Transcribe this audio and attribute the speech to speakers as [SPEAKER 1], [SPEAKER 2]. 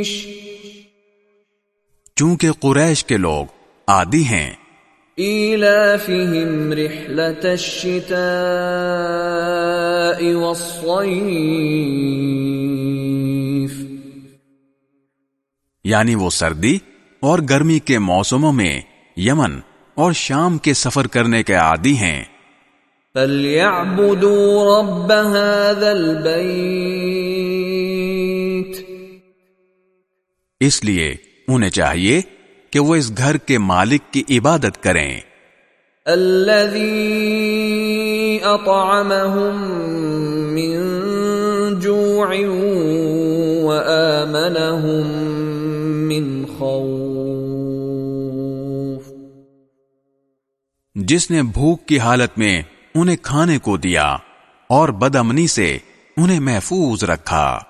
[SPEAKER 1] قریش
[SPEAKER 2] چونکہ قریش کے لوگ عادی ہیں۔
[SPEAKER 1] إيلافهم رحلة الشتاء والصيف۔
[SPEAKER 2] یعنی وہ سردی اور گرمی کے موسموں میں یمن اور شام کے سفر کرنے کے عادی ہیں۔
[SPEAKER 1] فليعبدوا رب هذا البيت۔
[SPEAKER 2] اس لیے انہیں چاہیے کہ وہ اس گھر کے مالک کی عبادت کریں۔
[SPEAKER 1] الذي أطعمهم من جوع وآمنهم من خوف۔
[SPEAKER 2] جس نے بھوک کی حالت میں انہیں کھانے کو دیا اور بدامنی سے انہیں محفوظ رکھا۔